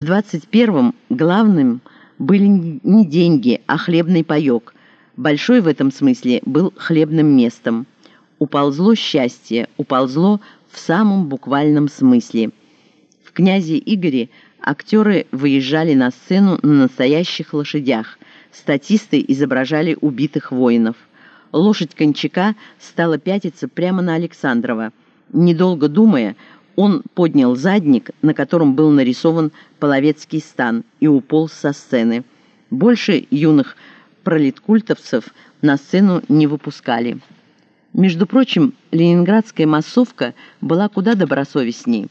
В 21-м главным были не деньги, а хлебный паёк. Большой в этом смысле был хлебным местом. Уползло счастье, уползло в самом буквальном смысле. В «Князе Игоре» актеры выезжали на сцену на настоящих лошадях, статисты изображали убитых воинов. Лошадь Кончака стала пятиться прямо на Александрова. Недолго думая, он поднял задник, на котором был нарисован половецкий стан, и уполз со сцены. Больше юных пролеткультовцев на сцену не выпускали. Между прочим, ленинградская массовка была куда добросовестнее.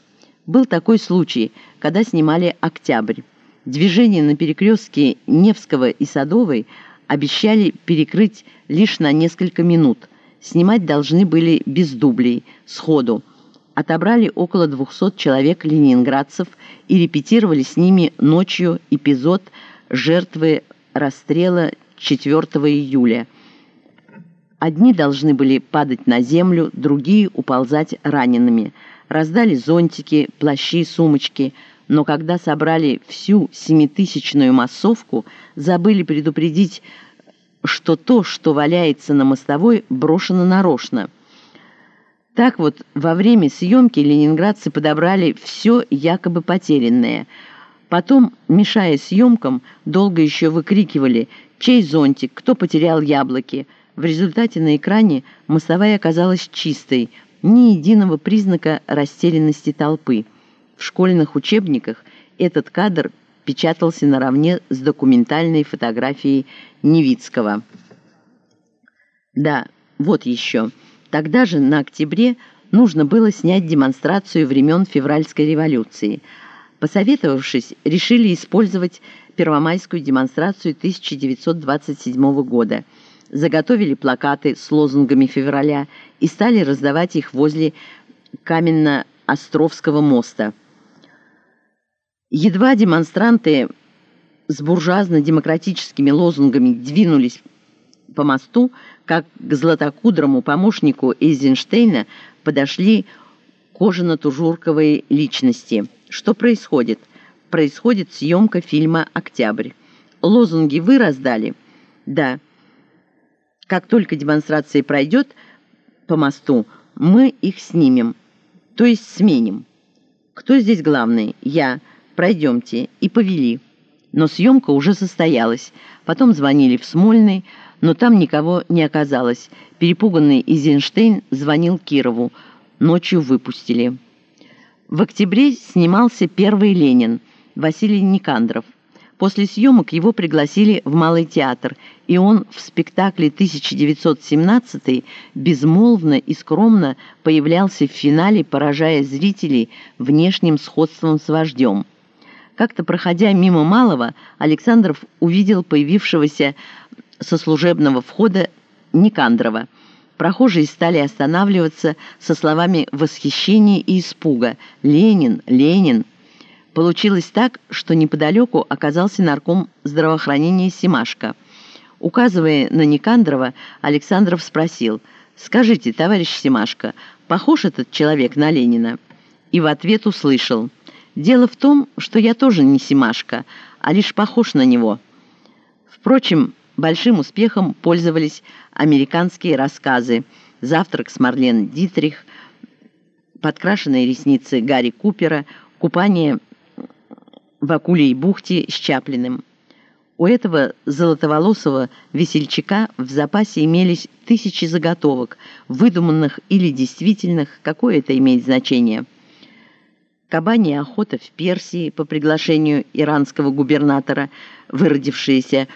Был такой случай, когда снимали «Октябрь». Движение на перекрестке Невского и Садовой обещали перекрыть лишь на несколько минут. Снимать должны были без дублей, сходу отобрали около 200 человек ленинградцев и репетировали с ними ночью эпизод жертвы расстрела 4 июля. Одни должны были падать на землю, другие уползать ранеными. Раздали зонтики, плащи, сумочки, но когда собрали всю семитысячную массовку, забыли предупредить, что то, что валяется на мостовой, брошено нарочно – так вот, во время съемки ленинградцы подобрали все якобы потерянное. Потом, мешая съемкам, долго еще выкрикивали «Чей зонтик? Кто потерял яблоки?» В результате на экране мостовая оказалась чистой, ни единого признака растерянности толпы. В школьных учебниках этот кадр печатался наравне с документальной фотографией Невицкого. Да, вот еще – Тогда же, на октябре, нужно было снять демонстрацию времен февральской революции. Посоветовавшись, решили использовать первомайскую демонстрацию 1927 года. Заготовили плакаты с лозунгами февраля и стали раздавать их возле Каменно-Островского моста. Едва демонстранты с буржуазно-демократическими лозунгами двинулись по мосту, как к златокудрому помощнику Эйзенштейна подошли кожано-тужурковые личности. Что происходит? Происходит съемка фильма «Октябрь». Лозунги вы раздали? Да. Как только демонстрация пройдет по мосту, мы их снимем, то есть сменим. Кто здесь главный? Я. Пройдемте. И повели. Но съемка уже состоялась. Потом звонили в Смольный, но там никого не оказалось. Перепуганный Изенштейн звонил Кирову. Ночью выпустили. В октябре снимался первый Ленин, Василий Никандров. После съемок его пригласили в Малый театр, и он в спектакле 1917 безмолвно и скромно появлялся в финале, поражая зрителей внешним сходством с вождем. Как-то проходя мимо Малого, Александров увидел появившегося со служебного входа Никандрова. Прохожие стали останавливаться со словами восхищения и испуга «Ленин! Ленин!». Получилось так, что неподалеку оказался нарком здравоохранения Симашко. Указывая на Никандрова, Александров спросил «Скажите, товарищ Симашко, похож этот человек на Ленина?» И в ответ услышал «Дело в том, что я тоже не Симашко, а лишь похож на него». Впрочем, Большим успехом пользовались американские рассказы «Завтрак с Марлен Дитрих», «Подкрашенные ресницы Гарри Купера», «Купание в Акулей бухте с Чаплиным». У этого золотоволосого весельчака в запасе имелись тысячи заготовок, выдуманных или действительных, какое это имеет значение. Кабанья охота в Персии по приглашению иранского губернатора, выродившаяся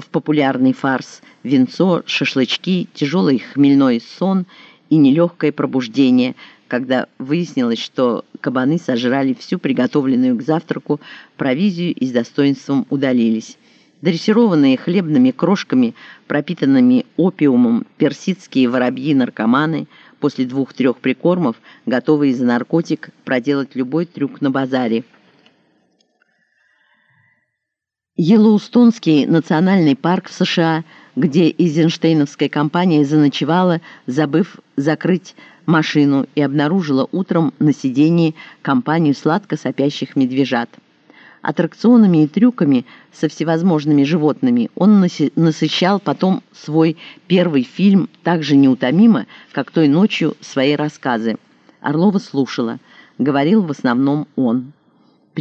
в популярный фарс винцо, шашлычки, тяжелый хмельной сон и нелегкое пробуждение, когда выяснилось, что кабаны сожрали всю приготовленную к завтраку провизию и с достоинством удалились. Дрессированные хлебными крошками, пропитанными опиумом, персидские воробьи-наркоманы после двух-трех прикормов, готовые за наркотик проделать любой трюк на базаре – Йеллоустонский национальный парк в США, где Эйзенштейновская компания заночевала, забыв закрыть машину и обнаружила утром на сидении компанию сладко сопящих медвежат. Аттракционами и трюками со всевозможными животными он насыщал потом свой первый фильм так же неутомимо, как той ночью свои рассказы. Орлова слушала. Говорил в основном он.